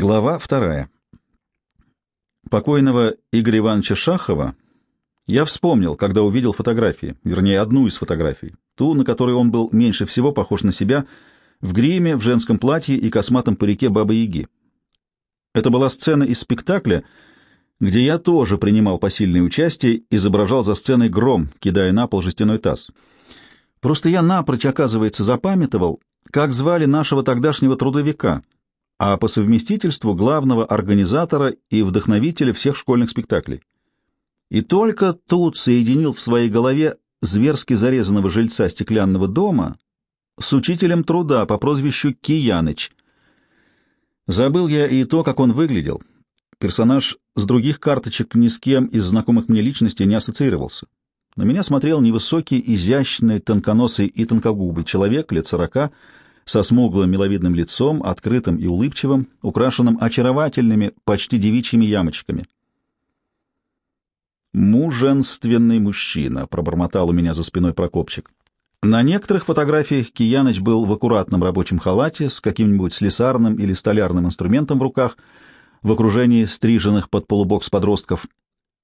Глава вторая. Покойного Игоря Ивановича Шахова я вспомнил, когда увидел фотографии, вернее, одну из фотографий, ту, на которой он был меньше всего похож на себя, в гриме, в женском платье и косматом парике Бабы-Яги. Это была сцена из спектакля, где я тоже принимал посильное участие, изображал за сценой гром, кидая на пол жестяной таз. Просто я напрочь, оказывается, запамятовал, как звали нашего тогдашнего трудовика, а по совместительству главного организатора и вдохновителя всех школьных спектаклей. И только тут соединил в своей голове зверски зарезанного жильца стеклянного дома с учителем труда по прозвищу Кияныч. Забыл я и то, как он выглядел. Персонаж с других карточек ни с кем из знакомых мне личностей не ассоциировался. На меня смотрел невысокий, изящный, тонконосый и тонкогубый человек лет сорока, со смуглым миловидным лицом, открытым и улыбчивым, украшенным очаровательными, почти девичьими ямочками. «Мужественный мужчина», — пробормотал у меня за спиной Прокопчик. На некоторых фотографиях Кияныч был в аккуратном рабочем халате с каким-нибудь слесарным или столярным инструментом в руках, в окружении стриженных под полубокс подростков.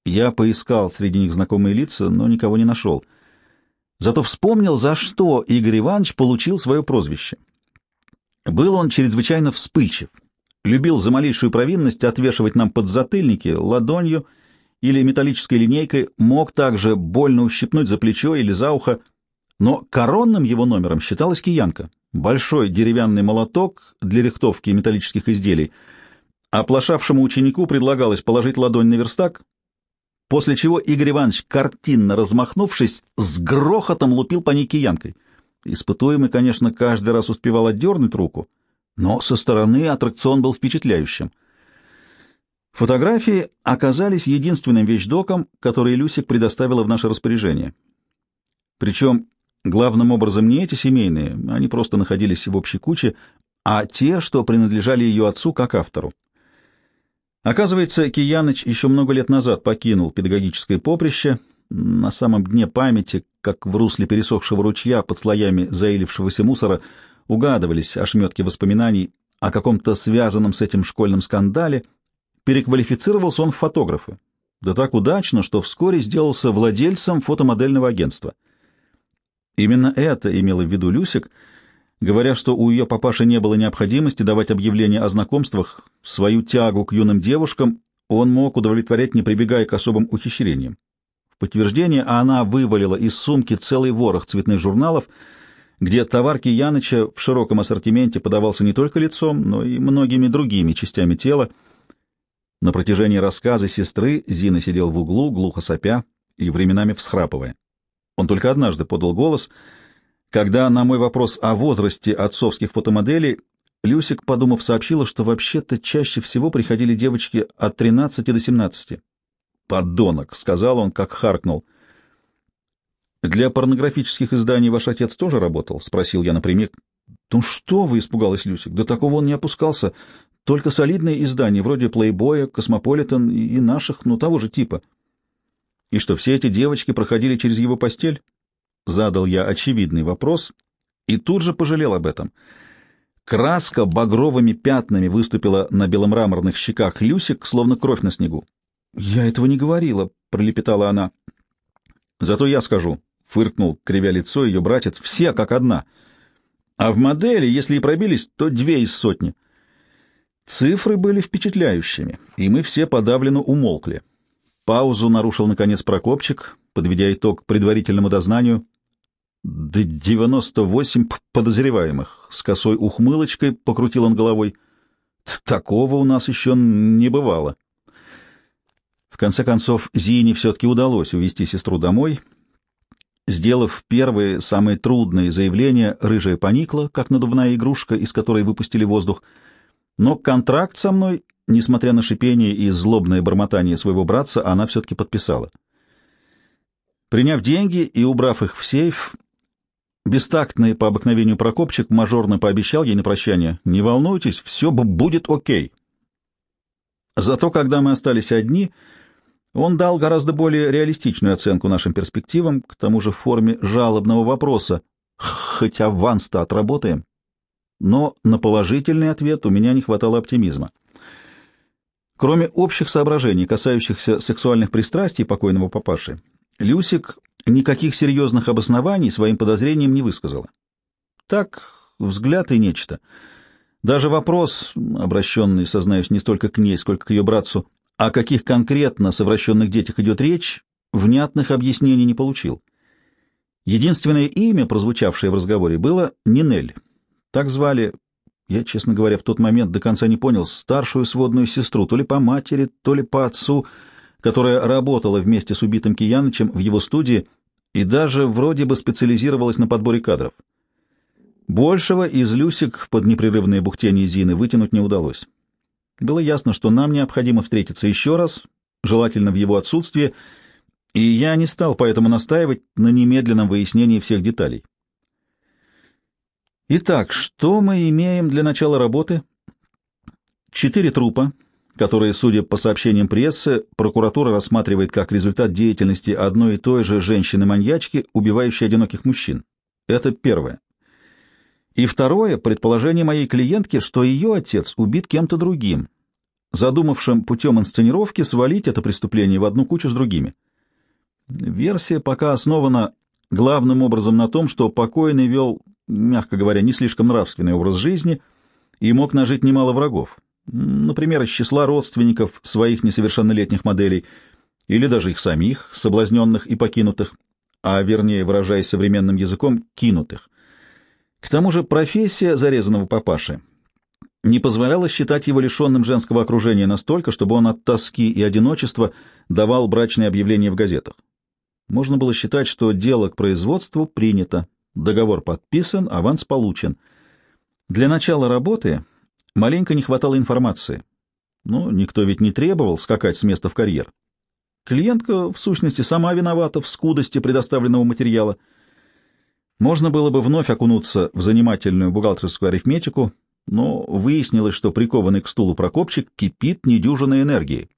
Я поискал среди них знакомые лица, но никого не нашел. Зато вспомнил, за что Игорь Иванович получил свое прозвище. Был он чрезвычайно вспыльчив, любил за малейшую провинность отвешивать нам подзатыльники ладонью или металлической линейкой, мог также больно ущипнуть за плечо или за ухо, но коронным его номером считалась киянка, большой деревянный молоток для рихтовки металлических изделий. Оплошавшему ученику предлагалось положить ладонь на верстак, после чего Игорь Иванович, картинно размахнувшись, с грохотом лупил по ней киянкой — Испытуемый, конечно, каждый раз успевал отдернуть руку, но со стороны аттракцион был впечатляющим. Фотографии оказались единственным вещдоком, который Люсик предоставила в наше распоряжение. Причем главным образом не эти семейные, они просто находились в общей куче, а те, что принадлежали ее отцу как автору. Оказывается, Кияныч еще много лет назад покинул педагогическое поприще — на самом дне памяти, как в русле пересохшего ручья под слоями заилившегося мусора, угадывались ошметки воспоминаний о каком-то связанном с этим школьном скандале, переквалифицировался он в фотографа. Да так удачно, что вскоре сделался владельцем фотомодельного агентства. Именно это имела в виду Люсик, говоря, что у ее папаши не было необходимости давать объявления о знакомствах, свою тягу к юным девушкам он мог удовлетворять, не прибегая к особым ухищрениям подтверждение она вывалила из сумки целый ворох цветных журналов, где товарки Яныча в широком ассортименте подавался не только лицом, но и многими другими частями тела. На протяжении рассказа сестры Зина сидел в углу, глухо сопя и временами всхрапывая. Он только однажды подал голос, когда на мой вопрос о возрасте отцовских фотомоделей Люсик, подумав, сообщила, что вообще-то чаще всего приходили девочки от 13 до 17. «Подонок», — сказал он, как харкнул. «Для порнографических изданий ваш отец тоже работал?» — спросил я напрямик. «Ну что вы?» — испугалась Люсик. «До такого он не опускался. Только солидные издания, вроде «Плейбоя», «Космополитен» и наших, ну, того же типа». «И что, все эти девочки проходили через его постель?» Задал я очевидный вопрос и тут же пожалел об этом. Краска багровыми пятнами выступила на беломраморных щеках Люсик, словно кровь на снегу. «Я этого не говорила», — пролепетала она. «Зато я скажу», — фыркнул, кривя лицо ее братец, — «все как одна. А в модели, если и пробились, то две из сотни». Цифры были впечатляющими, и мы все подавленно умолкли. Паузу нарушил, наконец, Прокопчик, подведя итог предварительному дознанию. «Да девяносто восемь подозреваемых», — с косой ухмылочкой покрутил он головой. «Такого у нас еще не бывало». В конце концов, Зине все-таки удалось увести сестру домой. Сделав первые, самые трудные заявления, рыжая поникла, как надувная игрушка, из которой выпустили воздух. Но контракт со мной, несмотря на шипение и злобное бормотание своего братца, она все-таки подписала. Приняв деньги и убрав их в сейф, бестактный по обыкновению Прокопчик мажорно пообещал ей на прощание, «Не волнуйтесь, все будет окей». Зато когда мы остались одни, он дал гораздо более реалистичную оценку нашим перспективам, к тому же в форме жалобного вопроса «Хоть аванс-то отработаем?» Но на положительный ответ у меня не хватало оптимизма. Кроме общих соображений, касающихся сексуальных пристрастий покойного папаши, Люсик никаких серьезных обоснований своим подозрениям не высказала. Так, взгляд и нечто. Даже вопрос, обращенный, сознаюсь, не столько к ней, сколько к ее братцу, о каких конкретно совращенных детях идет речь, внятных объяснений не получил. Единственное имя, прозвучавшее в разговоре, было Нинель. Так звали, я, честно говоря, в тот момент до конца не понял, старшую сводную сестру, то ли по матери, то ли по отцу, которая работала вместе с убитым Киянычем в его студии и даже вроде бы специализировалась на подборе кадров. Большего из Люсик под непрерывное бухтение Зины вытянуть не удалось. Было ясно, что нам необходимо встретиться еще раз, желательно в его отсутствие, и я не стал поэтому настаивать на немедленном выяснении всех деталей. Итак, что мы имеем для начала работы? Четыре трупа, которые, судя по сообщениям прессы, прокуратура рассматривает как результат деятельности одной и той же женщины-маньячки, убивающей одиноких мужчин. Это первое. И второе — предположение моей клиентки, что ее отец убит кем-то другим, задумавшим путем инсценировки свалить это преступление в одну кучу с другими. Версия пока основана главным образом на том, что покойный вел мягко говоря, не слишком нравственный образ жизни и мог нажить немало врагов, например, из числа родственников своих несовершеннолетних моделей или даже их самих, соблазненных и покинутых, а вернее, выражаясь современным языком, кинутых. К тому же профессия зарезанного папаши не позволяла считать его лишенным женского окружения настолько, чтобы он от тоски и одиночества давал брачные объявления в газетах. Можно было считать, что дело к производству принято, Договор подписан, аванс получен. Для начала работы маленько не хватало информации. Но никто ведь не требовал скакать с места в карьер. Клиентка, в сущности, сама виновата в скудости предоставленного материала. Можно было бы вновь окунуться в занимательную бухгалтерскую арифметику, но выяснилось, что прикованный к стулу Прокопчик кипит недюжиной энергией.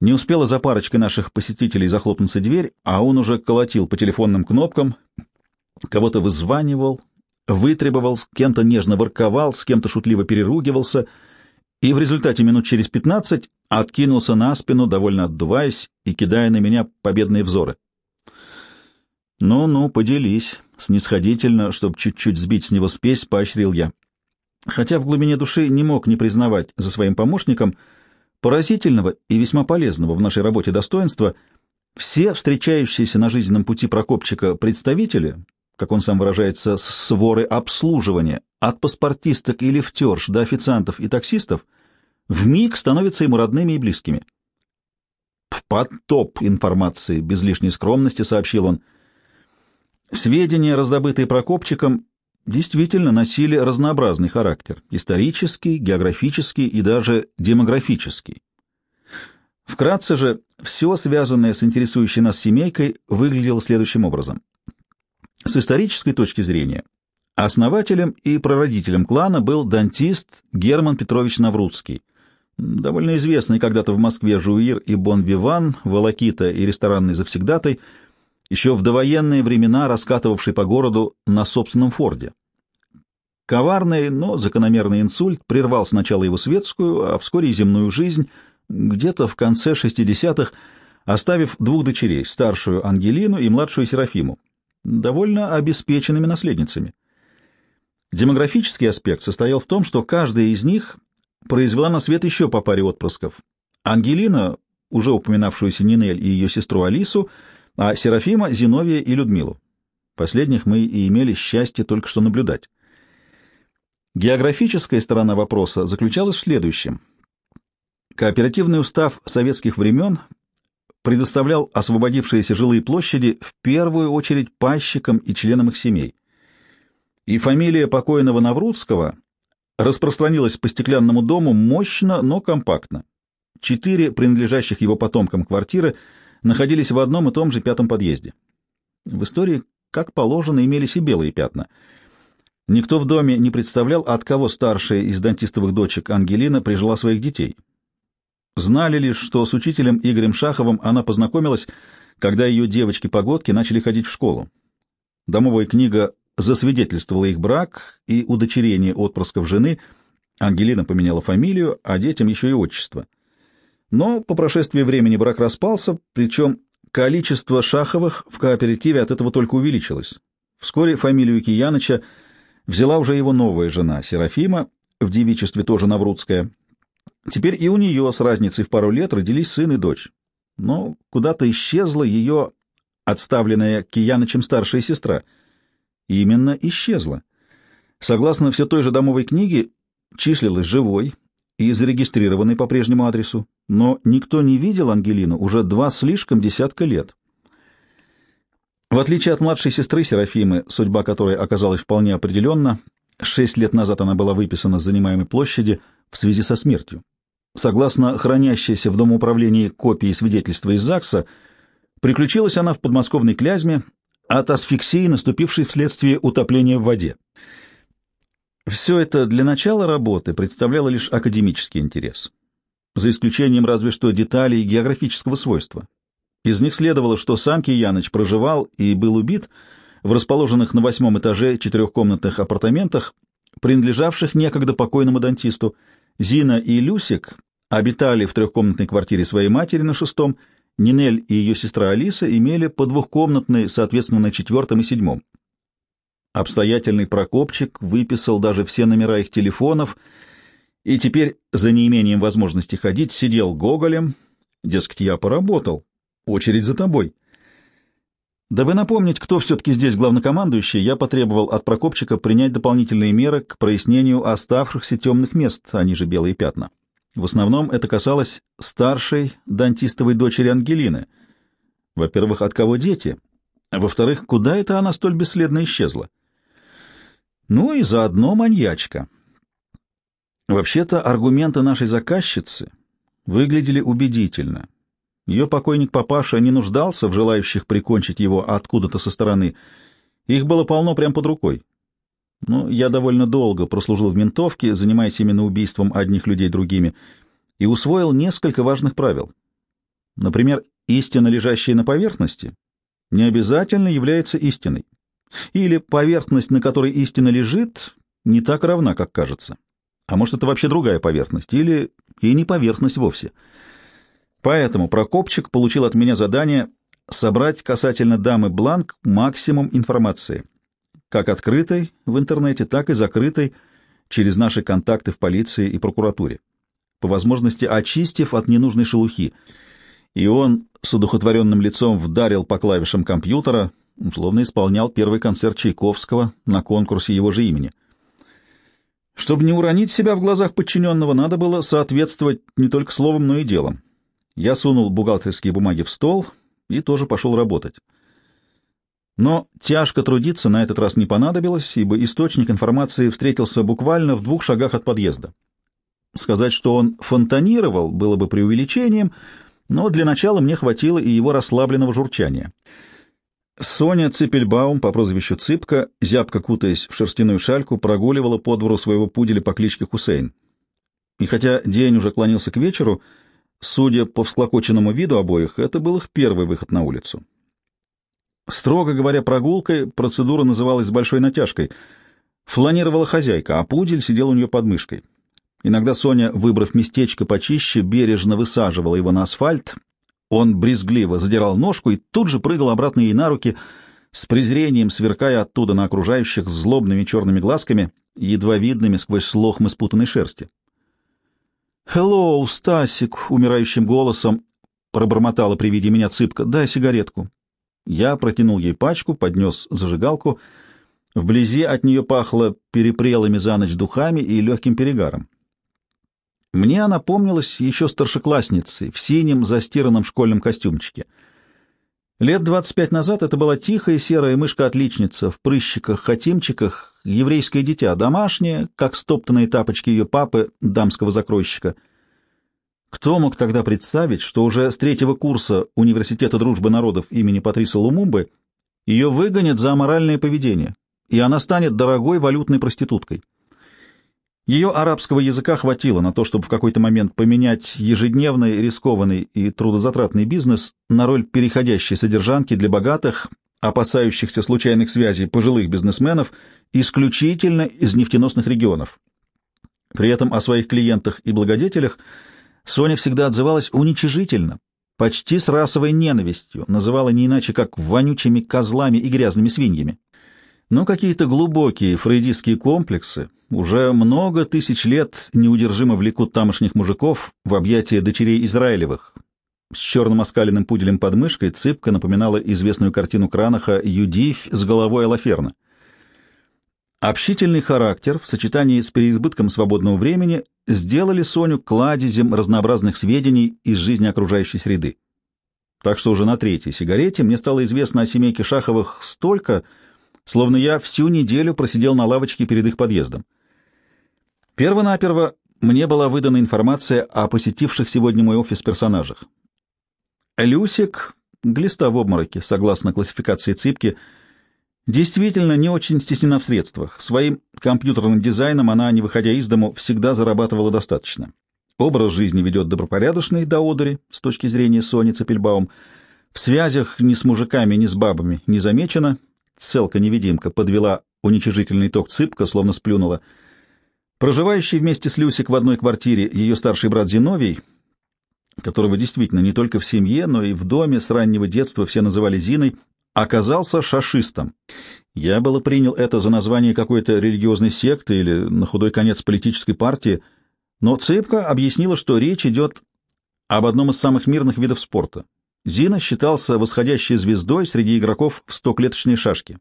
Не успела за парочкой наших посетителей захлопнуться дверь, а он уже колотил по телефонным кнопкам, кого-то вызванивал, вытребовал, с кем-то нежно ворковал, с кем-то шутливо переругивался, и в результате минут через пятнадцать откинулся на спину, довольно отдуваясь и кидая на меня победные взоры. «Ну-ну, поделись», — снисходительно, чтобы чуть-чуть сбить с него спесь, поощрил я. Хотя в глубине души не мог не признавать за своим помощником поразительного и весьма полезного в нашей работе достоинства, все встречающиеся на жизненном пути Прокопчика представители, как он сам выражается, своры обслуживания, от паспортисток и лифтерш до официантов и таксистов, вмиг становятся ему родными и близкими. «Потоп информации», — без лишней скромности сообщил он. Сведения, раздобытые Прокопчиком, действительно носили разнообразный характер — исторический, географический и даже демографический. Вкратце же, все связанное с интересующей нас семейкой выглядело следующим образом — с исторической точки зрения, основателем и прародителем клана был дантист Герман Петрович Наврудский, довольно известный когда-то в Москве жуир и бон-виван, волокита и ресторанный завсегдатай, еще в довоенные времена раскатывавший по городу на собственном форде. Коварный, но закономерный инсульт прервал сначала его светскую, а вскоре и земную жизнь, где-то в конце 60-х, оставив двух дочерей, старшую Ангелину и младшую Серафиму, довольно обеспеченными наследницами. Демографический аспект состоял в том, что каждая из них произвела на свет еще по паре отпрысков. Ангелина, уже упоминавшуюся Нинель и ее сестру Алису, а Серафима — Зиновия и Людмилу. Последних мы и имели счастье только что наблюдать. Географическая сторона вопроса заключалась в следующем. Кооперативный устав советских времен предоставлял освободившиеся жилые площади в первую очередь пайщикам и членам их семей. И фамилия покойного Наврудского распространилась по стеклянному дому мощно, но компактно. Четыре принадлежащих его потомкам квартиры находились в одном и том же пятом подъезде. В истории, как положено, имелись и белые пятна. Никто в доме не представлял, от кого старшая из дантистовых дочек Ангелина прижила своих детей. Знали лишь, что с учителем Игорем Шаховым она познакомилась, когда ее девочки-погодки начали ходить в школу. Домовая книга засвидетельствовала их брак и удочерение отпрысков жены, Ангелина поменяла фамилию, а детям еще и отчество. Но по прошествии времени брак распался, причем количество Шаховых в кооперативе от этого только увеличилось. Вскоре фамилию Кияныча взяла уже его новая жена, Серафима, в девичестве тоже Наврудская. Теперь и у нее с разницей в пару лет родились сын и дочь. Но куда-то исчезла ее отставленная Киянычем старшая сестра. Именно исчезла. Согласно все той же домовой книге, числилась живой и зарегистрированной по прежнему адресу, но никто не видел Ангелину уже два слишком десятка лет. В отличие от младшей сестры Серафимы, судьба которой оказалась вполне определенна, шесть лет назад она была выписана с занимаемой площади в связи со смертью. Согласно хранящейся в Домоуправлении копии свидетельства из ЗАГСа, приключилась она в подмосковной Клязьме от асфиксии, наступившей вследствие утопления в воде. Все это для начала работы представляло лишь академический интерес, за исключением разве что деталей географического свойства. Из них следовало, что сам Кияныч проживал и был убит в расположенных на восьмом этаже четырехкомнатных апартаментах, принадлежавших некогда покойному дантисту. Зина и Люсик обитали в трехкомнатной квартире своей матери на шестом, Нинель и ее сестра Алиса имели по двухкомнатной, соответственно, на четвертом и седьмом. Обстоятельный Прокопчик выписал даже все номера их телефонов и теперь, за неимением возможности ходить, сидел гоголем. Дескать, я поработал. Очередь за тобой. Дабы напомнить, кто все-таки здесь главнокомандующий, я потребовал от Прокопчика принять дополнительные меры к прояснению оставшихся темных мест, они же белые пятна. В основном это касалось старшей дантистовой дочери Ангелины. Во-первых, от кого дети? А во-вторых, куда это она столь бесследно исчезла? Ну и заодно маньячка. Вообще-то аргументы нашей заказчицы выглядели убедительно. Ее покойник папаша не нуждался в желающих прикончить его откуда-то со стороны. Их было полно прямо под рукой. Но я довольно долго прослужил в ментовке, занимаясь именно убийством одних людей другими, и усвоил несколько важных правил. Например, истина, лежащая на поверхности, не обязательно является истиной. Или поверхность, на которой истина лежит, не так равна, как кажется. А может, это вообще другая поверхность, или и не поверхность вовсе. Поэтому Прокопчик получил от меня задание собрать касательно дамы Бланк максимум информации, как открытой в интернете, так и закрытой через наши контакты в полиции и прокуратуре, по возможности очистив от ненужной шелухи. И он с удухотворенным лицом вдарил по клавишам компьютера — словно исполнял первый концерт Чайковского на конкурсе его же имени. Чтобы не уронить себя в глазах подчиненного, надо было соответствовать не только словом, но и делом. Я сунул бухгалтерские бумаги в стол и тоже пошел работать. Но тяжко трудиться на этот раз не понадобилось, ибо источник информации встретился буквально в двух шагах от подъезда. Сказать, что он фонтанировал, было бы преувеличением, но для начала мне хватило и его расслабленного журчания — Соня Ципельбаум по прозвищу Цыпка, зябко кутаясь в шерстяную шальку, прогуливала по двору своего пуделя по кличке Хусейн. И хотя день уже клонился к вечеру, судя по всклокоченному виду обоих, это был их первый выход на улицу. Строго говоря, прогулкой процедура называлась с большой натяжкой. Фланировала хозяйка, а пудель сидел у нее под мышкой. Иногда Соня, выбрав местечко почище, бережно высаживала его на асфальт, он брезгливо задирал ножку и тут же прыгал обратно ей на руки, с презрением сверкая оттуда на окружающих злобными черными глазками, едва видными сквозь лохмы спутанной шерсти. «Хеллоу, Стасик!» — умирающим голосом пробормотала при виде меня цыпка. «Дай сигаретку». Я протянул ей пачку, поднес зажигалку. Вблизи от нее пахло перепрелыми за ночь духами и легким перегаром. Мне она помнилась еще старшеклассницей в синем застиранном школьном костюмчике. Лет двадцать пять назад это была тихая серая мышка-отличница в прыщиках-хатимчиках, еврейское дитя, домашнее, как стоптанные тапочки ее папы, дамского закройщика. Кто мог тогда представить, что уже с третьего курса Университета дружбы народов имени Патриса Лумумбы ее выгонят за аморальное поведение, и она станет дорогой валютной проституткой? Ее арабского языка хватило на то, чтобы в какой-то момент поменять ежедневный, рискованный и трудозатратный бизнес на роль переходящей содержанки для богатых, опасающихся случайных связей пожилых бизнесменов исключительно из нефтеносных регионов. При этом о своих клиентах и благодетелях Соня всегда отзывалась уничижительно, почти с расовой ненавистью, называла не иначе как вонючими козлами и грязными свиньями. Но какие-то глубокие фрейдистские комплексы уже много тысяч лет неудержимо влекут тамошних мужиков в объятия дочерей Израилевых. С черным оскаленным пуделем под мышкой цыпка напоминала известную картину Кранаха «Юдивь с головой Алаферна». Общительный характер в сочетании с переизбытком свободного времени сделали Соню кладезем разнообразных сведений из жизни окружающей среды. Так что уже на третьей сигарете мне стало известно о семейке Шаховых столько, словно я всю неделю просидел на лавочке перед их подъездом. Первонаперво мне была выдана информация о посетивших сегодня мой офис персонажах. Люсик, глиста в обмороке, согласно классификации Ципки, действительно не очень стеснена в средствах. Своим компьютерным дизайном она, не выходя из дому, всегда зарабатывала достаточно. Образ жизни ведет добропорядочный до одури, с точки зрения Сони Цепельбаум. В связях ни с мужиками, ни с бабами не замечена. Целка-невидимка подвела уничижительный ток Цыпка, словно сплюнула. Проживающий вместе с Люсик в одной квартире ее старший брат Зиновий, которого действительно не только в семье, но и в доме с раннего детства все называли Зиной, оказался шашистом. Я было принял это за название какой-то религиозной секты или, на худой конец, политической партии, но Цыпка объяснила, что речь идет об одном из самых мирных видов спорта. Зина считался восходящей звездой среди игроков в стоклеточные шашки.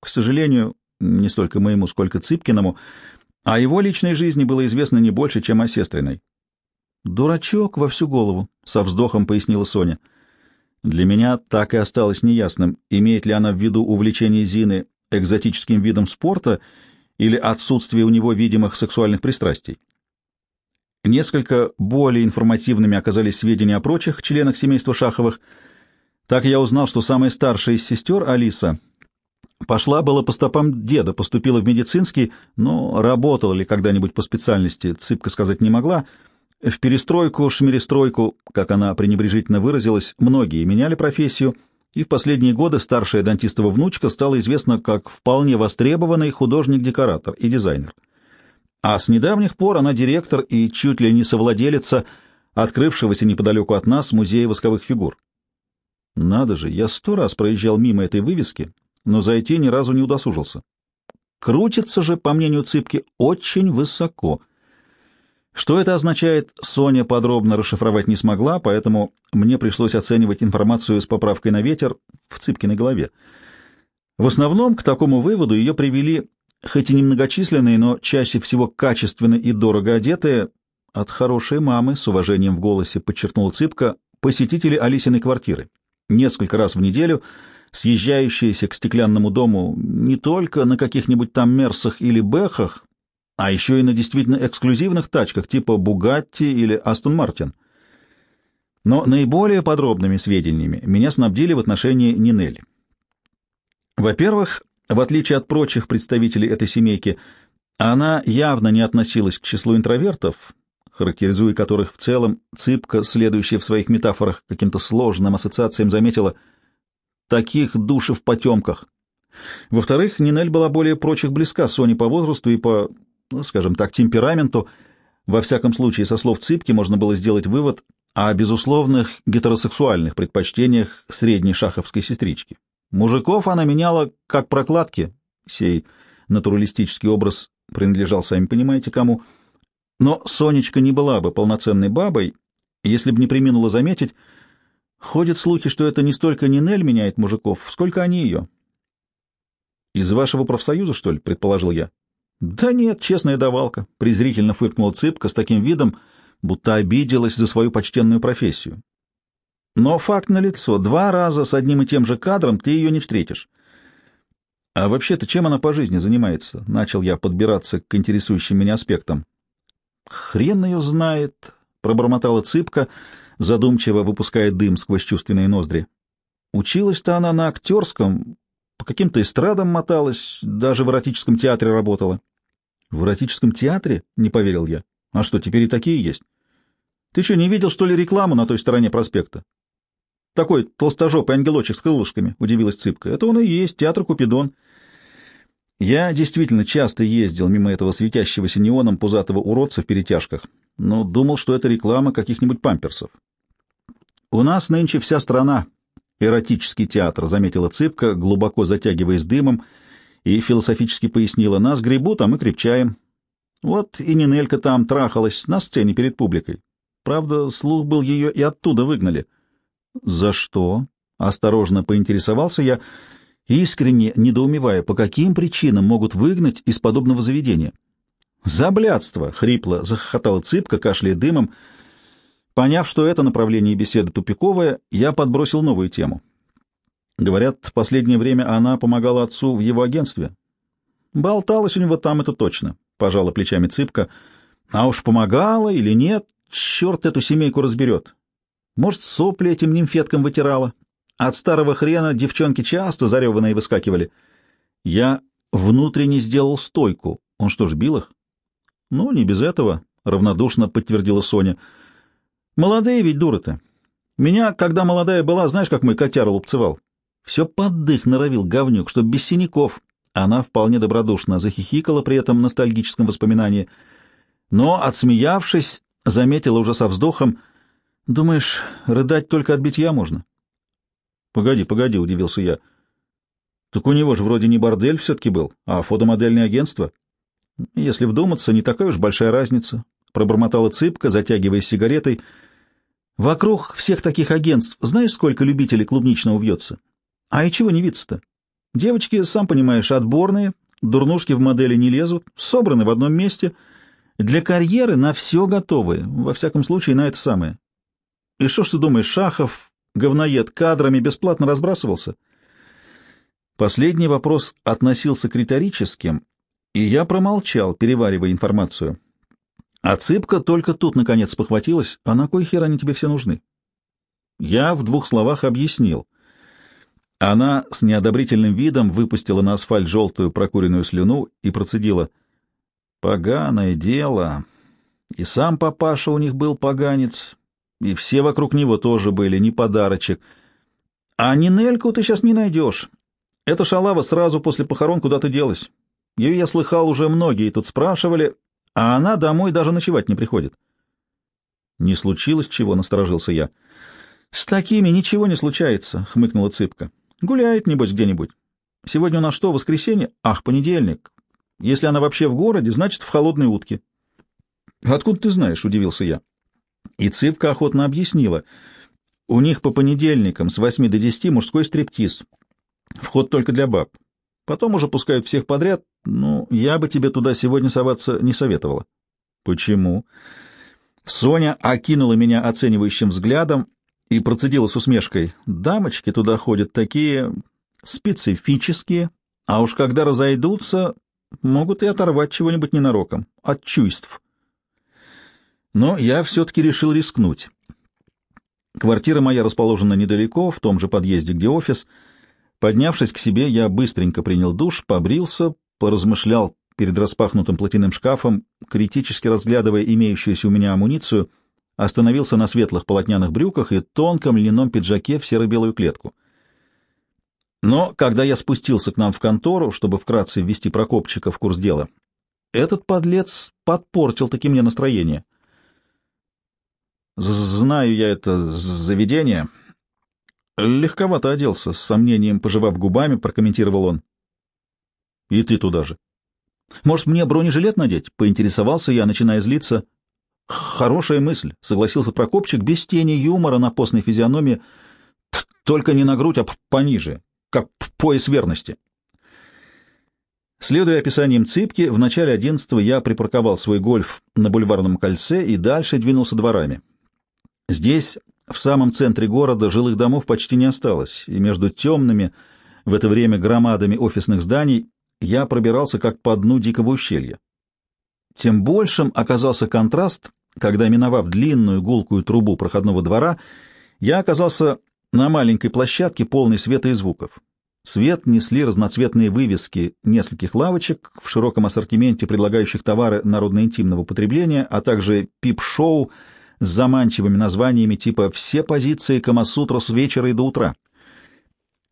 К сожалению, не столько моему, сколько Цыпкиному, о его личной жизни было известно не больше, чем о сестриной. «Дурачок во всю голову», — со вздохом пояснила Соня. — для меня так и осталось неясным, имеет ли она в виду увлечение Зины экзотическим видом спорта или отсутствие у него видимых сексуальных пристрастий. Несколько более информативными оказались сведения о прочих членах семейства Шаховых. Так я узнал, что самая старшая из сестер, Алиса, пошла было по стопам деда, поступила в медицинский, но работала ли когда-нибудь по специальности, Цыпка сказать не могла — в перестройку, шмерестройку, как она пренебрежительно выразилась, многие меняли профессию, и в последние годы старшая дантистова внучка стала известна как вполне востребованный художник-декоратор и дизайнер. А с недавних пор она директор и чуть ли не совладелица открывшегося неподалеку от нас музея восковых фигур. Надо же, я сто раз проезжал мимо этой вывески, но зайти ни разу не удосужился. Крутится же, по мнению Цыпки, очень высоко — что это означает, Соня подробно расшифровать не смогла, поэтому мне пришлось оценивать информацию с поправкой на ветер в Цыпкиной голове. В основном к такому выводу ее привели, хоть и немногочисленные, но чаще всего качественно и дорого одетые, от хорошей мамы, с уважением в голосе подчеркнул Цыпка, посетители Алисиной квартиры. Несколько раз в неделю съезжающиеся к стеклянному дому не только на каких-нибудь там мерсах или бэхах, а еще и на действительно эксклюзивных тачках типа Bugatti или Aston Martin. Но наиболее подробными сведениями меня снабдили в отношении Нинель. Во-первых, в отличие от прочих представителей этой семейки, она явно не относилась к числу интровертов, характеризуя которых в целом цыпка, следующая в своих метафорах каким-то сложным ассоциациям, заметила «таких души в потемках». Во-вторых, Нинель была более прочих близка Соне по возрасту и по ну, скажем так, темпераменту. Во всяком случае, со слов Цыпки можно было сделать вывод о безусловных гетеросексуальных предпочтениях средней шаховской сестрички. Мужиков она меняла как прокладки, сей натуралистический образ принадлежал, сами понимаете, кому. Но Сонечка не была бы полноценной бабой, если бы не приминула заметить, ходят слухи, что это не столько Нинель меняет мужиков, сколько они ее. «Из вашего профсоюза, что ли?» — предположил я. Да нет, честная давалка, презрительно фыркнула Цыпка с таким видом, будто обиделась за свою почтенную профессию. Но факт налицо, два раза с одним и тем же кадром ты ее не встретишь. А вообще-то чем она по жизни занимается? Начал я подбираться к интересующим меня аспектам. Хрен ее знает, пробормотала Цыпка, задумчиво выпуская дым сквозь чувственные ноздри. Училась-то она на актерском, по каким-то эстрадам моталась, даже в эротическом театре работала. — В эротическом театре? — не поверил я. — А что, теперь и такие есть? — Ты что, не видел, что ли, рекламу на той стороне проспекта? — Такой толстожопый ангелочек с крылышками, — удивилась Цыпка. — Это он и есть, театр Купидон. Я действительно часто ездил мимо этого светящегося неоном пузатого уродца в перетяжках, но думал, что это реклама каких-нибудь памперсов. «У нас нынче вся страна эротический театр», — заметила Цыпка, глубоко затягиваясь дымом, и философически пояснила, «нас гребут, а мы крепчаем. Вот и Нинелька там трахалась на сцене перед публикой. Правда, слух был ее и оттуда выгнали». «За что?» — осторожно поинтересовался я, — искренне недоумевая, по каким причинам могут выгнать из подобного заведения. «За блядство!» — хрипло захохотала цыпка, кашляя дымом. Поняв, что это направление беседы тупиковое, я подбросил новую тему. Говорят, в последнее время она помогала отцу в его агентстве. Болталась у него там, это точно, — пожала плечами цыпка. А уж помогала или нет, черт эту семейку разберет. Может, сопли этим нимфеткам вытирала, от старого хрена девчонки часто зареванные выскакивали. Я внутренне сделал стойку. Он что ж, бил их? Ну, не без этого, — равнодушно подтвердила Соня. Молодые ведь дуры-то. Меня, когда молодая была, знаешь, как мой котяра лупцевал? Все под дых норовил говнюк, чтоб без синяков. Она вполне добродушно захихикала при этом ностальгическом воспоминании. Но, отсмеявшись, заметила уже со вздохом, «Думаешь, рыдать только от битья можно?» Погоди, погоди, удивился я. Так у него же вроде не бордель все-таки был, а фотомодельное агентство. Если вдуматься, не такая уж большая разница, пробормотала цыпка, затягиваясь сигаретой. Вокруг всех таких агентств знаешь, сколько любителей клубничного вьется? А и чего не виться-то? Девочки, сам понимаешь, отборные, дурнушки в модели не лезут, собраны в одном месте. Для карьеры на все готовы, во всяком случае на это самое. И что ж ты думаешь, Шахов, говноед кадрами бесплатно разбрасывался? Последний вопрос относился к риторическим, и я промолчал, переваривая информацию. А цыпка только тут, наконец, похватилась. А на кой хер они тебе все нужны? Я в двух словах объяснил. Она с неодобрительным видом выпустила на асфальт желтую прокуренную слюну и процедила. «Поганое дело. И сам папаша у них был поганец, и все вокруг него тоже были, не подарочек. А Нинельку ты сейчас не найдешь. Эта шалава сразу после похорон куда-то делась. Ее я слыхал уже многие тут спрашивали, а она домой даже ночевать не приходит. Не случилось чего, насторожился я. С такими ничего не случается, хмыкнула Цыпка. Гуляет, небось, где-нибудь. Сегодня у нас что, воскресенье? Ах, понедельник. Если она вообще в городе, значит, в холодной утке. Откуда ты знаешь, удивился я. И Цыпка охотно объяснила. У них по понедельникам с восьми до десяти мужской стриптиз. Вход только для баб. Потом уже пускают всех подряд. Ну, я бы тебе туда сегодня соваться не советовала. Почему? Соня окинула меня оценивающим взглядом и процедила с усмешкой. Дамочки туда ходят такие специфические, а уж когда разойдутся, могут и оторвать чего-нибудь ненароком, от чувств. Но я все-таки решил рискнуть. Квартира моя расположена недалеко, в том же подъезде, где офис. Поднявшись к себе, я быстренько принял душ, побрился, поразмышлял перед распахнутым платяным шкафом, критически разглядывая имеющуюся у меня амуницию, остановился на светлых полотняных брюках и тонком льняном пиджаке в серо-белую клетку. Но когда я спустился к нам в контору, чтобы вкратце ввести Прокопчика в курс дела, этот подлец подпортил таки мне настроение — Знаю я это заведение. Легковато оделся, с сомнением пожевав губами, прокомментировал он. И ты туда же. Может, мне бронежилет надеть? Поинтересовался я, начиная злиться. Хорошая мысль, согласился Прокопчик, без тени юмора на постной физиономии. Только не на грудь, а пониже, как пояс верности. Следуя описаниям Цыпки, в начале одиннадцатого я припарковал свой гольф на бульварном кольце и дальше двинулся дворами. Здесь, в самом центре города, жилых домов почти не осталось, и между темными в это время громадами офисных зданий я пробирался как по дну дикого ущелья. Тем большим оказался контраст, когда, миновав длинную гулкую трубу проходного двора, я оказался на маленькой площадке, полной света и звуков. Свет несли разноцветные вывески нескольких лавочек в широком ассортименте, предлагающих товары народно-интимного потребления, а также пип-шоу — с заманчивыми названиями типа «Все позиции Камасутра с вечера и до утра».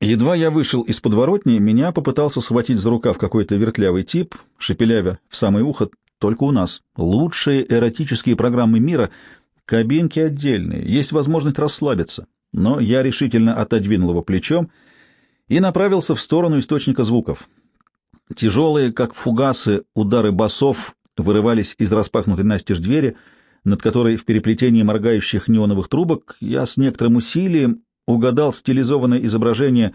Едва я вышел из подворотни, меня попытался схватить за рукав какой-то вертлявый тип, шепелявя в самое ухо, только у нас. Лучшие эротические программы мира, кабинки отдельные, есть возможность расслабиться. Но я решительно отодвинул его плечом и направился в сторону источника звуков. Тяжелые, как фугасы, удары басов вырывались из распахнутой настежь двери, над которой в переплетении моргающих неоновых трубок я с некоторым усилием угадал стилизованное изображение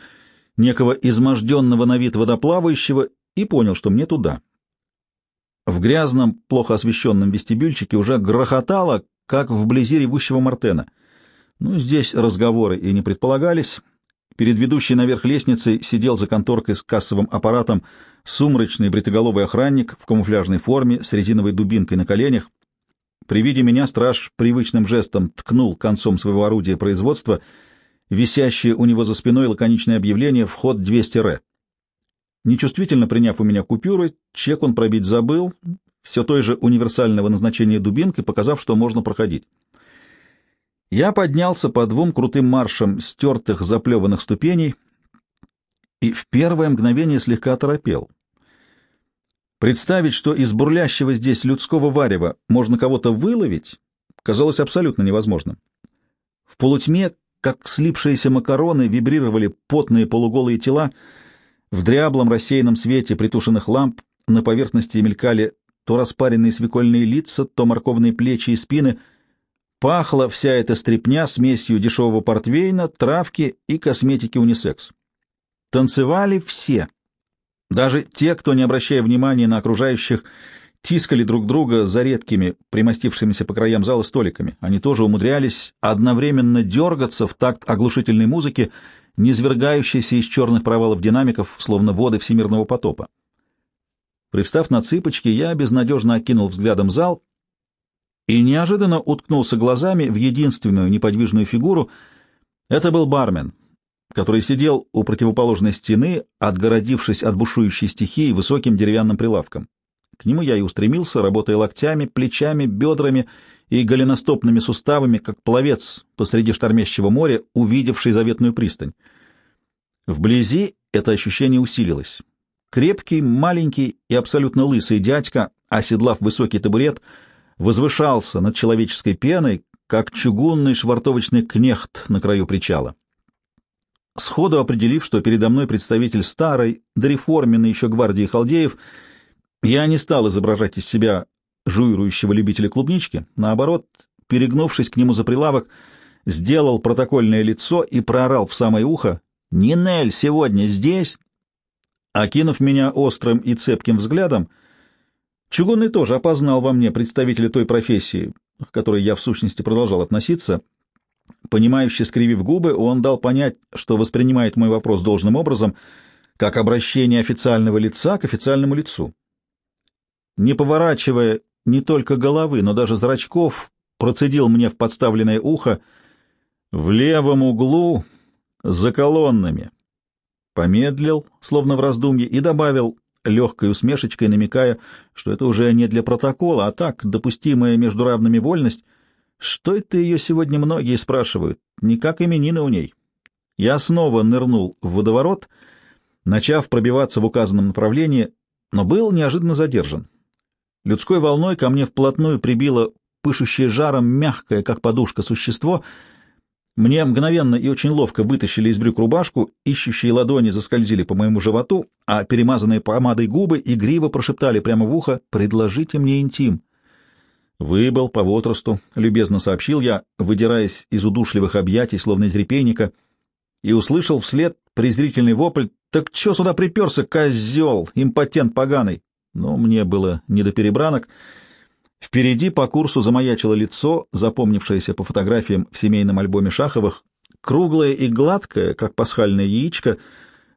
некого изможденного на вид водоплавающего и понял, что мне туда. В грязном, плохо освещенном вестибюльчике уже грохотало, как вблизи ревущего Мартена. Ну, здесь разговоры и не предполагались. Перед ведущей наверх лестницей сидел за конторкой с кассовым аппаратом сумрачный бритоголовый охранник в камуфляжной форме с резиновой дубинкой на коленях. При виде меня страж привычным жестом ткнул концом своего орудия производства — висящее у него за спиной лаконичное объявление «Вход 200 ре». Нечувствительно приняв у меня купюры, чек он пробить забыл, все той же универсального назначения дубинкой, показав, что можно проходить. Я поднялся по двум крутым маршам стертых заплеванных ступеней и в первое мгновение слегка оторопел. Представить, что из бурлящего здесь людского варева можно кого-то выловить, казалось абсолютно невозможным. В полутьме как слипшиеся макароны вибрировали потные полуголые тела, в дряблом рассеянном свете притушенных ламп на поверхности мелькали то распаренные свекольные лица, то морковные плечи и спины. Пахла вся эта стряпня смесью дешевого портвейна, травки и косметики унисекс. Танцевали все, даже те, кто, не обращая внимания на окружающих, тискали друг друга за редкими, примостившимися по краям зала столиками. Они тоже умудрялись одновременно дергаться в такт оглушительной музыки, низвергающейся из черных провалов динамиков, словно воды всемирного потопа. Привстав на цыпочки, я безнадежно окинул взглядом зал и неожиданно уткнулся глазами в единственную неподвижную фигуру. Это был бармен, который сидел у противоположной стены, отгородившись от бушующей стихии высоким деревянным прилавком. К нему я и устремился, работая локтями, плечами, бедрами и голеностопными суставами, как пловец посреди штормящего моря, увидевший заветную пристань. Вблизи это ощущение усилилось. Крепкий, маленький и абсолютно лысый дядька, оседлав высокий табурет, возвышался над человеческой пеной, как чугунный швартовочный кнехт на краю причала. Сходу определив, что передо мной представитель старой, дореформенной еще гвардии халдеев — я не стал изображать из себя жуирующего любителя клубнички, наоборот, перегнувшись к нему за прилавок, сделал протокольное лицо и проорал в самое ухо «Нинель сегодня здесь?» Окинув меня острым и цепким взглядом, Чугунный тоже опознал во мне представителя той профессии, к которой я в сущности продолжал относиться. Понимающе скривив губы, он дал понять, что воспринимает мой вопрос должным образом, как обращение официального лица к официальному лицу не поворачивая не только головы, но даже зрачков, процедил мне в подставленное ухо в левом углу за колоннами. Помедлил, словно в раздумье, и добавил легкой усмешечкой, намекая, что это уже не для протокола, а так, допустимая между равными вольность. Что это ее сегодня многие спрашивают? Никак именины у ней. Я снова нырнул в водоворот, начав пробиваться в указанном направлении, но был неожиданно задержан. Людской волной ко мне вплотную прибило пышущее жаром мягкое, как подушка, существо. Мне мгновенно и очень ловко вытащили из брюк рубашку, ищущие ладони заскользили по моему животу, а перемазанные помадой губы игриво прошептали прямо в ухо «Предложите мне интим». «Выбыл по возрасту», — любезно сообщил я, выдираясь из удушливых объятий, словно из репейника, и услышал вслед презрительный вопль «Так чё сюда приперся, козел, импотент поганый?» но мне было не до перебранок. Впереди по курсу замаячило лицо, запомнившееся по фотографиям в семейном альбоме Шаховых, круглое и гладкое, как пасхальное яичко,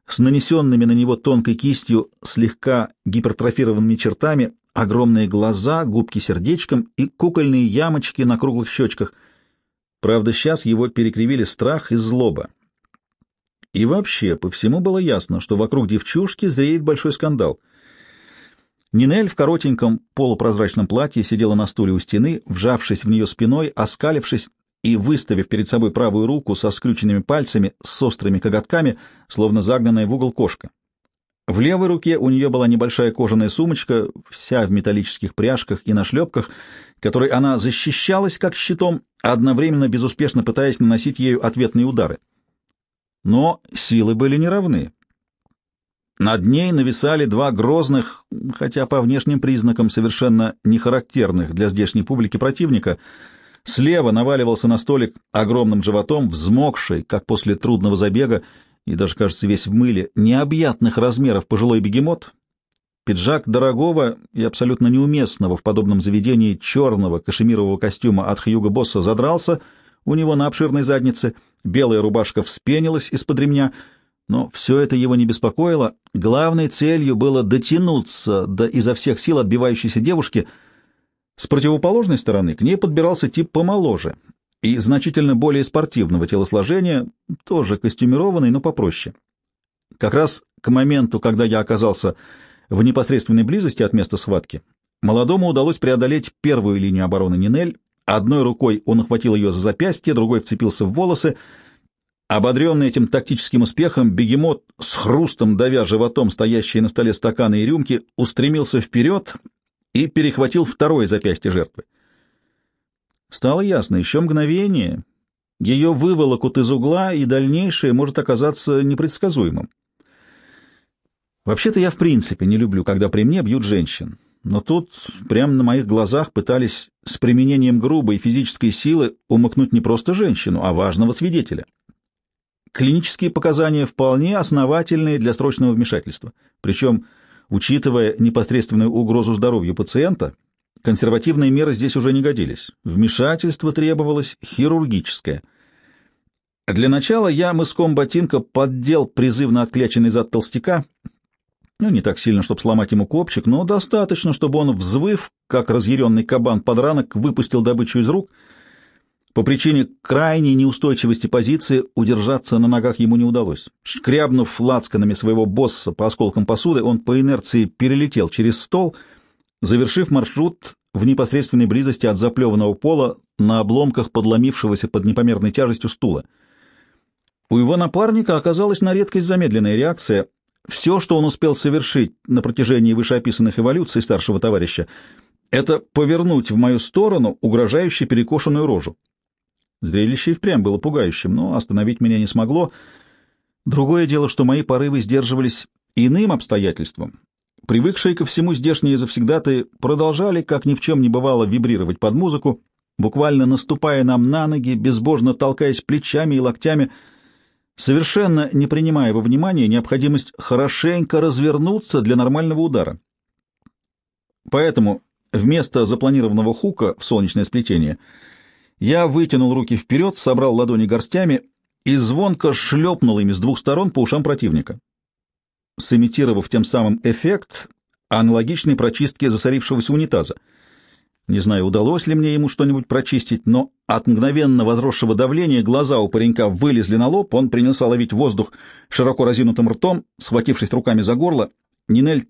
с нанесенными на него тонкой кистью слегка гипертрофированными чертами, огромные глаза, губки сердечком и кукольные ямочки на круглых щечках. Правда, сейчас его перекривили страх и злоба. И вообще, по всему было ясно, что вокруг девчушки зреет большой скандал — Нинель в коротеньком полупрозрачном платье сидела на стуле у стены, вжавшись в нее спиной, оскалившись и выставив перед собой правую руку со скрюченными пальцами, с острыми коготками, словно загнанная в угол кошка. В левой руке у нее была небольшая кожаная сумочка, вся в металлических пряжках и нашлепках, которой она защищалась как щитом, одновременно безуспешно пытаясь наносить ею ответные удары. Но силы были неравны. Над ней нависали два грозных, хотя по внешним признакам совершенно не характерных для здешней публики противника — Слева наваливался на столик огромным животом, взмокший, как после трудного забега, и даже, кажется, весь в мыле, необъятных размеров пожилой бегемот. Пиджак дорогого и абсолютно неуместного в подобном заведении черного кашемирового костюма от Хьюга Босса задрался у него на обширной заднице, белая рубашка вспенилась из-под ремня, но все это его не беспокоило. Главной целью было дотянуться до изо всех сил отбивающейся девушки — с противоположной стороны к ней подбирался тип помоложе и значительно более спортивного телосложения, тоже костюмированный, но попроще. Как раз к моменту, когда я оказался в непосредственной близости от места схватки, молодому удалось преодолеть первую линию обороны Нинель. Одной рукой он охватил ее за запястье, другой вцепился в волосы. Ободренный этим тактическим успехом, бегемот с хрустом, давя животом стоящие на столе стаканы и рюмки, устремился вперед и перехватил второе запястье жертвы. Стало ясно, еще мгновение, ее выволокут из угла, и дальнейшее может оказаться непредсказуемым. Вообще-то я в принципе не люблю, когда при мне бьют женщин, но тут прямо на моих глазах пытались с применением грубой физической силы умыкнуть не просто женщину, а важного свидетеля. Клинические показания вполне основательные для срочного вмешательства, причем Учитывая непосредственную угрозу здоровью пациента, консервативные меры здесь уже не годились. Вмешательство требовалось хирургическое. Для начала я мыском ботинка поддел призывно откляченный зад толстяка, ну, не так сильно, чтобы сломать ему копчик, но достаточно, чтобы он, взвыв, как разъяренный кабан подранок, выпустил добычу из рук — по причине крайней неустойчивости позиции удержаться на ногах ему не удалось. Шкрябнув лацканами своего босса по осколкам посуды, он по инерции перелетел через стол, завершив маршрут в непосредственной близости от заплеванного пола на обломках подломившегося под непомерной тяжестью стула. У его напарника оказалась на редкость замедленная реакция. Все, что он успел совершить на протяжении вышеописанных эволюций старшего товарища, это повернуть в мою сторону угрожающе перекошенную рожу. Зрелище и впрямь было пугающим, но остановить меня не смогло. Другое дело, что мои порывы сдерживались иным обстоятельством. Привыкшие ко всему здешние завсегдаты продолжали, как ни в чем не бывало, вибрировать под музыку, буквально наступая нам на ноги, безбожно толкаясь плечами и локтями, совершенно не принимая во внимание необходимость хорошенько развернуться для нормального удара. Поэтому вместо запланированного хука в солнечное сплетение — я вытянул руки вперед, собрал ладони горстями и звонко шлепнул ими с двух сторон по ушам противника, сымитировав тем самым эффект аналогичной прочистки засорившегося унитаза. Не знаю, удалось ли мне ему что-нибудь прочистить, но от мгновенно возросшего давления глаза у паренька вылезли на лоб, он принялся ловить воздух широко разинутым ртом, схватившись руками за горло. Нинель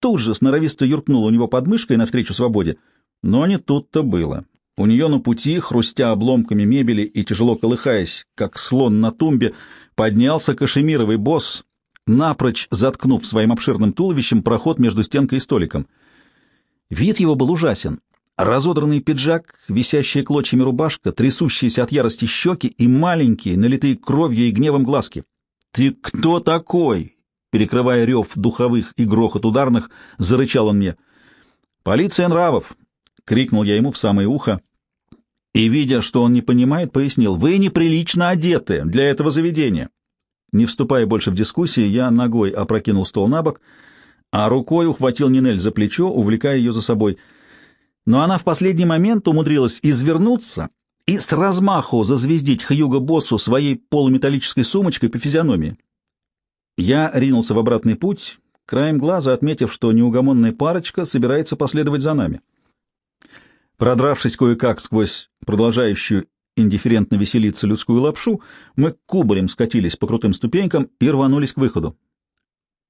тут же сноровисто юркнула у него под мышкой навстречу свободе, но не тут-то было. У нее на пути, хрустя обломками мебели и тяжело колыхаясь, как слон на тумбе, поднялся кашемировый босс, напрочь заткнув своим обширным туловищем проход между стенкой и столиком. Вид его был ужасен. Разодранный пиджак, висящая клочьями рубашка, трясущиеся от ярости щеки и маленькие, налитые кровью и гневом глазки. «Ты кто такой?» Перекрывая рев духовых и грохот ударных, зарычал он мне. «Полиция нравов!» — крикнул я ему в самое ухо и, видя, что он не понимает, пояснил, «Вы неприлично одеты для этого заведения». Не вступая больше в дискуссии, я ногой опрокинул стол на бок, а рукой ухватил Нинель за плечо, увлекая ее за собой. Но она в последний момент умудрилась извернуться и с размаху зазвездить Хьюго Боссу своей полуметаллической сумочкой по физиономии. Я ринулся в обратный путь, краем глаза отметив, что неугомонная парочка собирается последовать за нами. Продравшись кое-как сквозь продолжающую индифферентно веселиться людскую лапшу, мы кубарем скатились по крутым ступенькам и рванулись к выходу.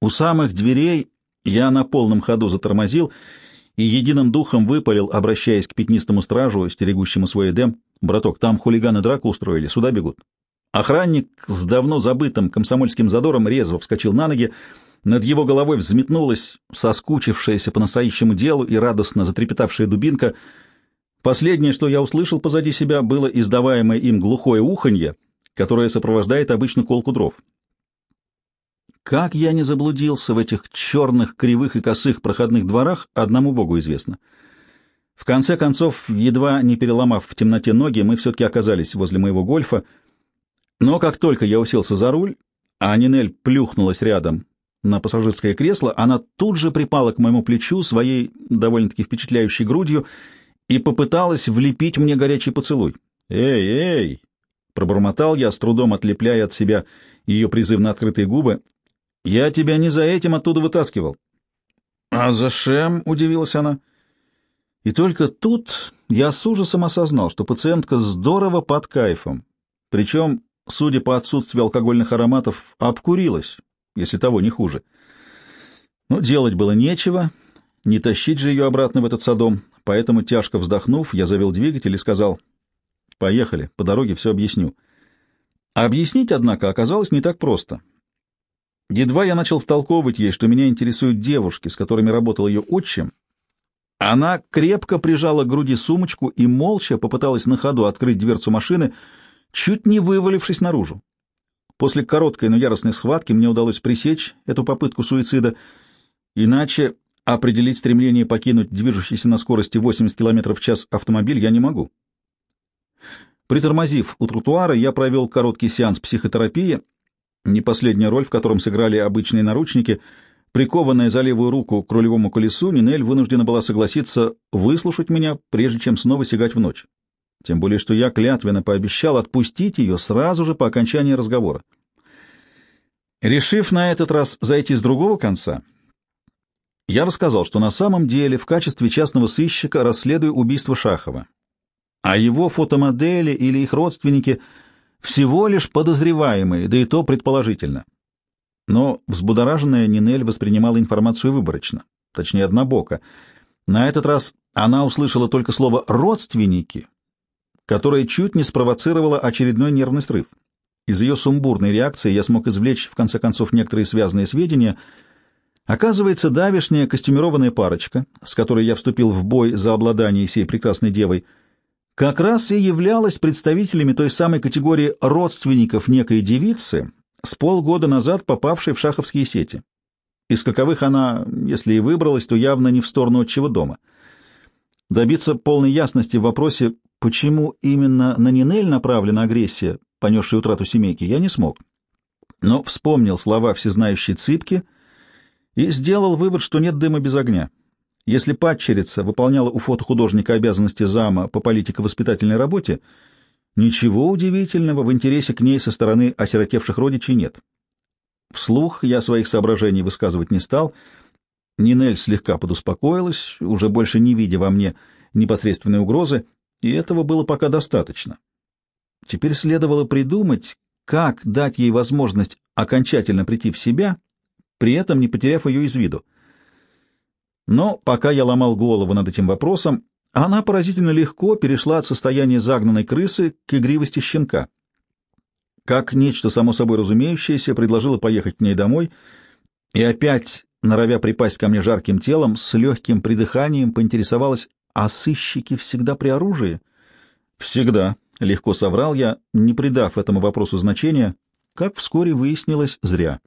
У самых дверей я на полном ходу затормозил и единым духом выпалил, обращаясь к пятнистому стражу, стерегущему свой эдем, «Браток, там хулиганы драку устроили, сюда бегут». Охранник с давно забытым комсомольским задором резво вскочил на ноги, над его головой взметнулась соскучившаяся по настоящему делу и радостно затрепетавшая дубинка. Последнее, что я услышал позади себя, было издаваемое им глухое уханье, которое сопровождает обычно колку дров. Как я не заблудился в этих черных, кривых и косых проходных дворах, одному богу известно. В конце концов, едва не переломав в темноте ноги, мы все-таки оказались возле моего гольфа, но как только я уселся за руль, а Нинель плюхнулась рядом на пассажирское кресло, она тут же припала к моему плечу своей довольно-таки впечатляющей грудью и попыталась влепить мне горячий поцелуй. «Эй, эй!» — пробормотал я, с трудом отлепляя от себя ее призывно открытые губы. Я тебя не за этим оттуда вытаскивал. — А за шем? — удивилась она. И только тут я с ужасом осознал, что пациентка здорово под кайфом. Причем, судя по отсутствию алкогольных ароматов, обкурилась, если того не хуже. Но делать было нечего, не тащить же ее обратно в этот садом, поэтому, тяжко вздохнув, я завел двигатель и сказал, «Поехали, по дороге все объясню». Объяснить, однако, оказалось не так просто. Едва я начал втолковывать ей, что меня интересуют девушки, с которыми работал ее отчим, она крепко прижала к груди сумочку и молча попыталась на ходу открыть дверцу машины, чуть не вывалившись наружу. После короткой, но яростной схватки мне удалось пресечь эту попытку суицида, иначе определить стремление покинуть движущийся на скорости 80 км в час автомобиль я не могу. Притормозив у тротуара, я провел короткий сеанс психотерапии — не последняя роль, в котором сыграли обычные наручники. Прикованная за левую руку к рулевому колесу, Нинель вынуждена была согласиться выслушать меня, прежде чем снова сигать в ночь. Тем более, что я клятвенно пообещал отпустить ее сразу же по окончании разговора. Решив на этот раз зайти с другого конца, я рассказал, что на самом деле в качестве частного сыщика расследую убийство Шахова, а его фотомодели или их родственники — всего лишь подозреваемые, да и то предположительно. Но взбудораженная Нинель воспринимала информацию выборочно, точнее однобоко. На этот раз она услышала только слово «родственники», которое чуть не спровоцировало очередной нервный срыв. Из ее сумбурной реакции я смог извлечь, в конце концов, некоторые связанные сведения. Оказывается, давешняя костюмированная парочка, с которой я вступил в бой за обладание сей прекрасной девой — как раз и являлась представителями той самой категории родственников некой девицы, с полгода назад попавшей в шаховские сети. Из каковых она, если и выбралась, то явно не в сторону отчего дома. Добиться полной ясности в вопросе, почему именно на Нинель направлена агрессия, понесшая утрату семейки, я не смог. Но вспомнил слова всезнающей Цыпки и сделал вывод, что нет дыма без огня. Если падчерица выполняла у фотохудожника обязанности зама по политико-воспитательной работе, ничего удивительного в интересе к ней со стороны осиротевших родичей нет. Вслух я своих соображений высказывать не стал. Нинель слегка подуспокоилась, уже больше не видя во мне непосредственной угрозы, и этого было пока достаточно. Теперь следовало придумать, как дать ей возможность окончательно прийти в себя, при этом не потеряв ее из виду. Но пока я ломал голову над этим вопросом, она поразительно легко перешла от состояния загнанной крысы к игривости щенка. Как нечто само собой разумеющееся, предложила поехать к ней домой, и опять, норовя припасть ко мне жарким телом, с легким придыханием поинтересовалась, а сыщики всегда при оружии? Всегда, — легко соврал я, не придав этому вопросу значения, как вскоре выяснилось, зря.